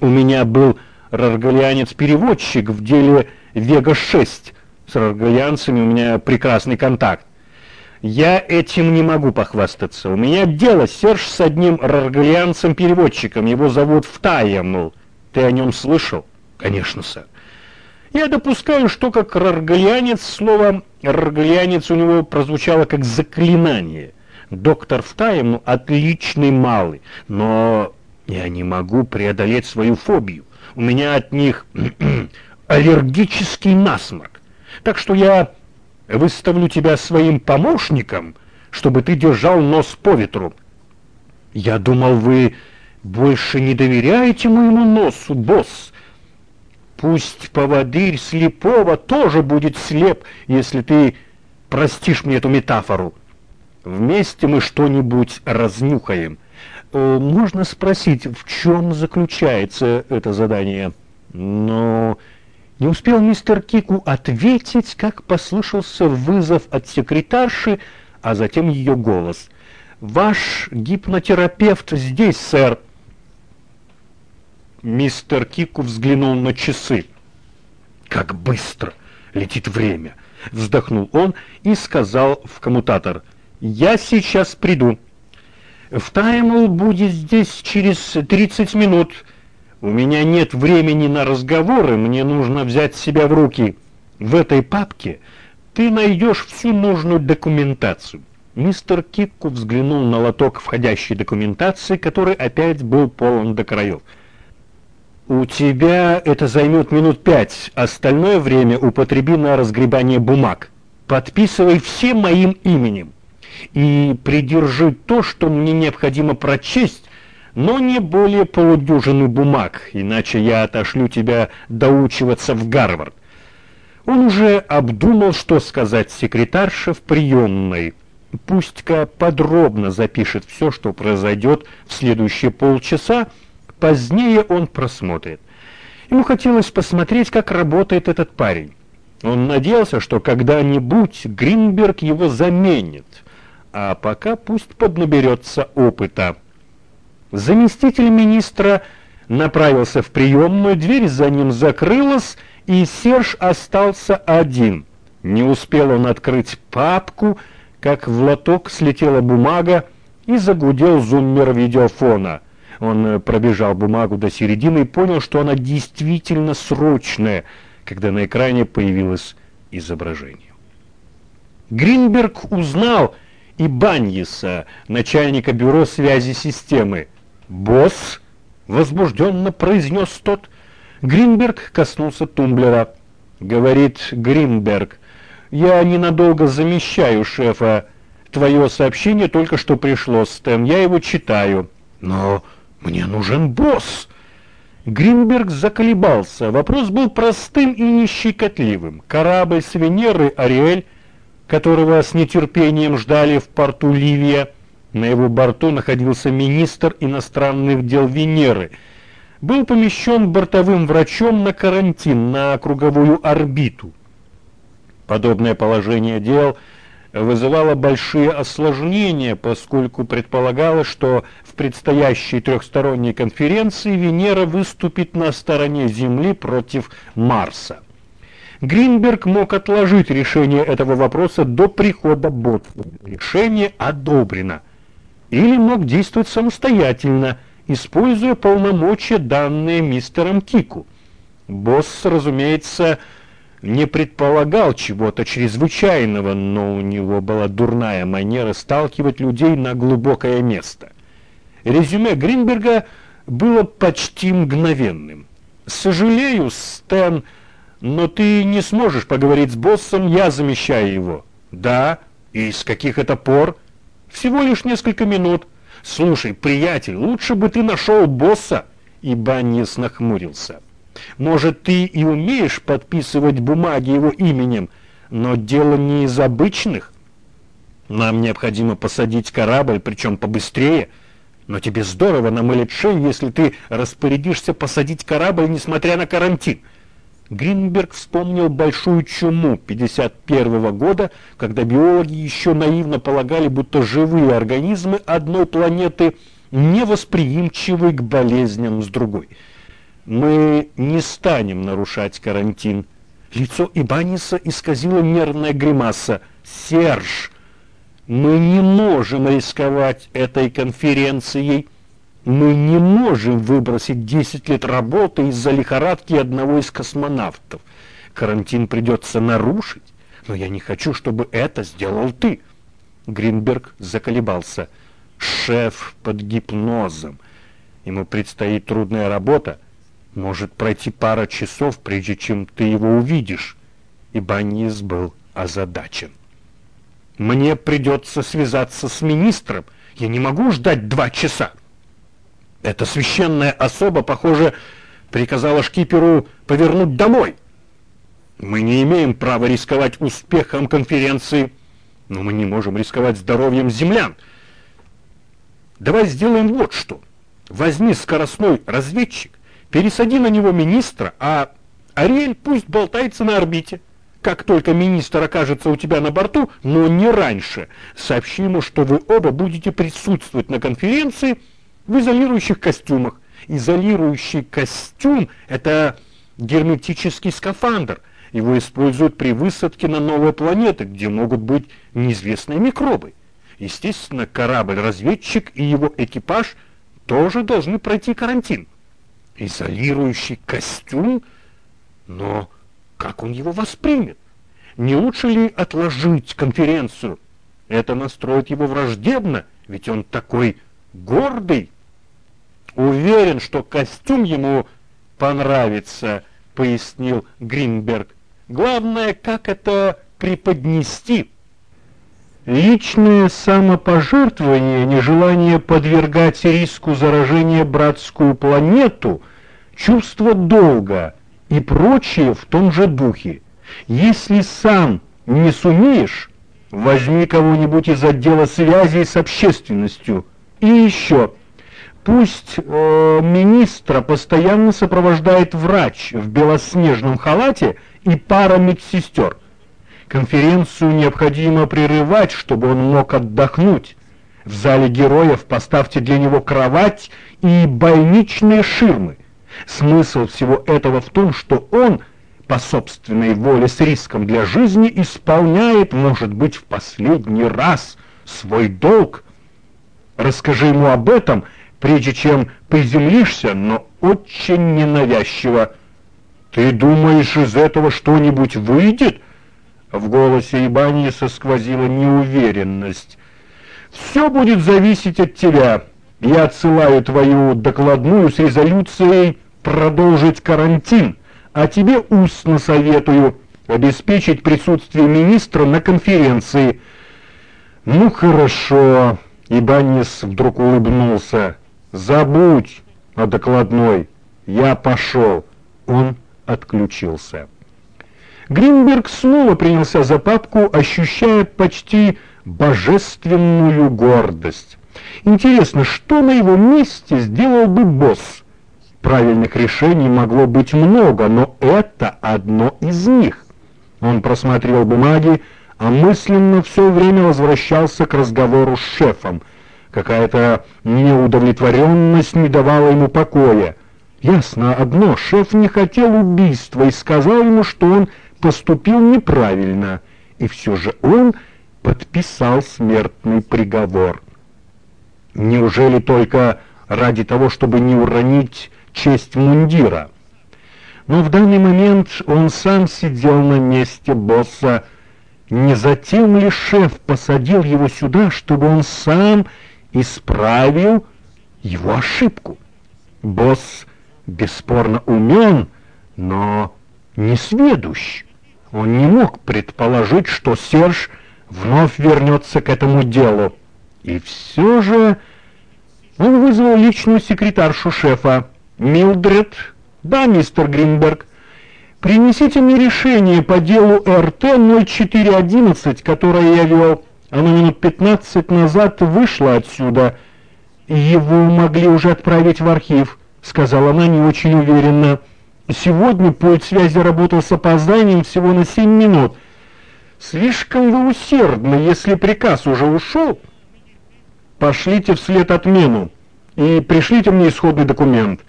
У меня был раргалианец-переводчик в деле Вега-6. С раргалианцами у меня прекрасный контакт. Я этим не могу похвастаться. У меня дело, Серж, с одним раргалианцем-переводчиком. Его зовут Втаемл. Ты о нем слышал? Конечно, сэр. Я допускаю, что как раргалианец, слово раргалианец у него прозвучало как заклинание. Доктор Втаемл отличный малый, но я не могу преодолеть свою фобию. У меня от них аллергический насморк. Так что я выставлю тебя своим помощником, чтобы ты держал нос по ветру. Я думал, вы больше не доверяете моему носу, босс. Пусть поводырь слепого тоже будет слеп, если ты простишь мне эту метафору. Вместе мы что-нибудь разнюхаем. Э, можно спросить, в чем заключается это задание? Но... Не успел мистер Кику ответить, как послышался вызов от секретарши, а затем ее голос. «Ваш гипнотерапевт здесь, сэр». Мистер Кику взглянул на часы. «Как быстро летит время!» Вздохнул он и сказал в коммутатор. «Я сейчас приду». «В Таймл будет здесь через тридцать минут». У меня нет времени на разговоры, мне нужно взять себя в руки. В этой папке ты найдешь всю нужную документацию. Мистер Кикку взглянул на лоток входящей документации, который опять был полон до краев. У тебя это займет минут пять, остальное время употреби на разгребание бумаг. Подписывай все моим именем и придержи то, что мне необходимо прочесть, но не более полудюжины бумаг, иначе я отошлю тебя доучиваться в Гарвард. Он уже обдумал, что сказать секретарше в приемной. Пусть-ка подробно запишет все, что произойдет в следующие полчаса, позднее он просмотрит. Ему хотелось посмотреть, как работает этот парень. Он надеялся, что когда-нибудь Гринберг его заменит, а пока пусть поднаберется опыта. Заместитель министра направился в приемную, дверь за ним закрылась, и Серж остался один. Не успел он открыть папку, как в лоток слетела бумага и загудел зуммер видеофона. Он пробежал бумагу до середины и понял, что она действительно срочная, когда на экране появилось изображение. Гринберг узнал и Баньеса, начальника бюро связи системы. «Босс!» — возбужденно произнес тот. Гринберг коснулся тумблера. Говорит Гринберг, «Я ненадолго замещаю шефа. Твое сообщение только что пришло, Стэн. Я его читаю». «Но мне нужен босс!» Гринберг заколебался. Вопрос был простым и нещекотливым. Корабль с Венеры «Ариэль», которого с нетерпением ждали в порту Ливия, на его борту находился министр иностранных дел Венеры. Был помещен бортовым врачом на карантин на круговую орбиту. Подобное положение дел вызывало большие осложнения, поскольку предполагалось, что в предстоящей трехсторонней конференции Венера выступит на стороне Земли против Марса. Гринберг мог отложить решение этого вопроса до прихода Ботфа. Решение одобрено или мог действовать самостоятельно, используя полномочия, данные мистером Кику. Босс, разумеется, не предполагал чего-то чрезвычайного, но у него была дурная манера сталкивать людей на глубокое место. Резюме Гринберга было почти мгновенным. «Сожалею, Стэн, но ты не сможешь поговорить с боссом, я замещаю его». «Да? И с каких это пор?» Всего лишь несколько минут. Слушай, приятель, лучше бы ты нашел босса. И Баннис нахмурился. Может, ты и умеешь подписывать бумаги его именем, но дело не из обычных. Нам необходимо посадить корабль, причем побыстрее. Но тебе здорово намылить шею, если ты распорядишься посадить корабль, несмотря на карантин. Гринберг вспомнил большую чуму 51 года, когда биологи еще наивно полагали, будто живые организмы одной планеты невосприимчивы к болезням с другой. Мы не станем нарушать карантин. Лицо Ибаниса исказило нервная гримаса. Серж, мы не можем рисковать этой конференцией. Мы не можем выбросить 10 лет работы из-за лихорадки одного из космонавтов. Карантин придется нарушить, но я не хочу, чтобы это сделал ты. Гринберг заколебался. Шеф под гипнозом. Ему предстоит трудная работа. Может пройти пара часов, прежде чем ты его увидишь. И Баннис был озадачен. Мне придется связаться с министром. Я не могу ждать два часа. Эта священная особа, похоже, приказала шкиперу повернуть домой. Мы не имеем права рисковать успехом конференции, но мы не можем рисковать здоровьем землян. Давай сделаем вот что. Возьми скоростной разведчик, пересади на него министра, а Ариэль пусть болтается на орбите. Как только министр окажется у тебя на борту, но не раньше, сообщи ему, что вы оба будете присутствовать на конференции в изолирующих костюмах. Изолирующий костюм – это герметический скафандр. Его используют при высадке на новые планеты, где могут быть неизвестные микробы. Естественно, корабль-разведчик и его экипаж тоже должны пройти карантин. Изолирующий костюм? Но как он его воспримет? Не лучше ли отложить конференцию? Это настроит его враждебно, ведь он такой гордый. Уверен, что костюм ему понравится, пояснил Гринберг. Главное, как это преподнести. Личное самопожертвование, нежелание подвергать риску заражения братскую планету, чувство долга и прочее в том же духе. Если сам не сумеешь, возьми кого-нибудь из отдела связи с общественностью. И еще, пусть э, министра постоянно сопровождает врач в белоснежном халате и пара медсестер – Конференцию необходимо прерывать, чтобы он мог отдохнуть. В зале героев поставьте для него кровать и больничные ширмы. Смысл всего этого в том, что он по собственной воле с риском для жизни исполняет, может быть, в последний раз свой долг. Расскажи ему об этом, прежде чем приземлишься, но очень ненавязчиво. Ты думаешь, из этого что-нибудь выйдет? В голосе Ибаниса сквозила неуверенность. «Все будет зависеть от тебя. Я отсылаю твою докладную с резолюцией продолжить карантин, а тебе устно советую обеспечить присутствие министра на конференции». «Ну хорошо», — Ибанис вдруг улыбнулся. «Забудь о докладной. Я пошел». Он отключился. Гринберг снова принялся за папку, ощущая почти божественную гордость. Интересно, что на его месте сделал бы босс? Правильных решений могло быть много, но это одно из них. Он просмотрел бумаги, а мысленно все время возвращался к разговору с шефом. Какая-то неудовлетворенность не давала ему покоя. Ясно одно, шеф не хотел убийства и сказал ему, что он поступил неправильно, и все же он подписал смертный приговор. Неужели только ради того, чтобы не уронить честь мундира? Но в данный момент он сам сидел на месте босса. Не затем ли шеф посадил его сюда, чтобы он сам исправил его ошибку? Босс бесспорно умен, но не сведущ. Он не мог предположить, что Серж вновь вернется к этому делу. И все же он вызвал личную секретаршу шефа. «Милдред?» «Да, мистер Гринберг. Принесите мне решение по делу РТ-0411, которое я вел. Оно минут 15 назад вышло отсюда. Его могли уже отправить в архив», — сказала она не очень уверенно. Сегодня пульт связи работал с опозданием всего на 7 минут. Слишком вы усердны, если приказ уже ушел. Пошлите вслед отмену и пришлите мне исходный документ.